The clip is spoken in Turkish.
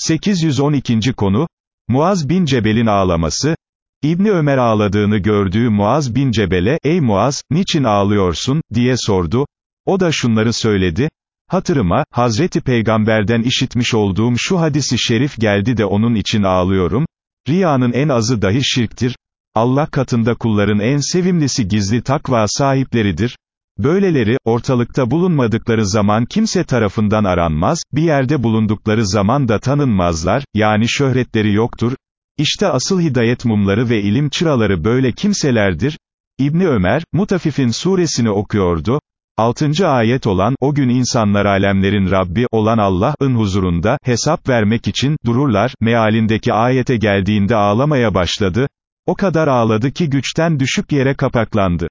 812. konu, Muaz bin Cebel'in ağlaması, İbni Ömer ağladığını gördüğü Muaz bin Cebel'e, ey Muaz, niçin ağlıyorsun, diye sordu, o da şunları söyledi, hatırıma, Hazreti Peygamber'den işitmiş olduğum şu hadisi şerif geldi de onun için ağlıyorum, riyanın en azı dahi şirktir, Allah katında kulların en sevimlisi gizli takva sahipleridir, Böyleleri, ortalıkta bulunmadıkları zaman kimse tarafından aranmaz, bir yerde bulundukları zaman da tanınmazlar, yani şöhretleri yoktur. İşte asıl hidayet mumları ve ilim çıraları böyle kimselerdir. İbni Ömer, Mutafif'in suresini okuyordu. 6. ayet olan, o gün insanlar alemlerin Rabbi olan Allah'ın huzurunda, hesap vermek için, dururlar, mealindeki ayete geldiğinde ağlamaya başladı. O kadar ağladı ki güçten düşüp yere kapaklandı.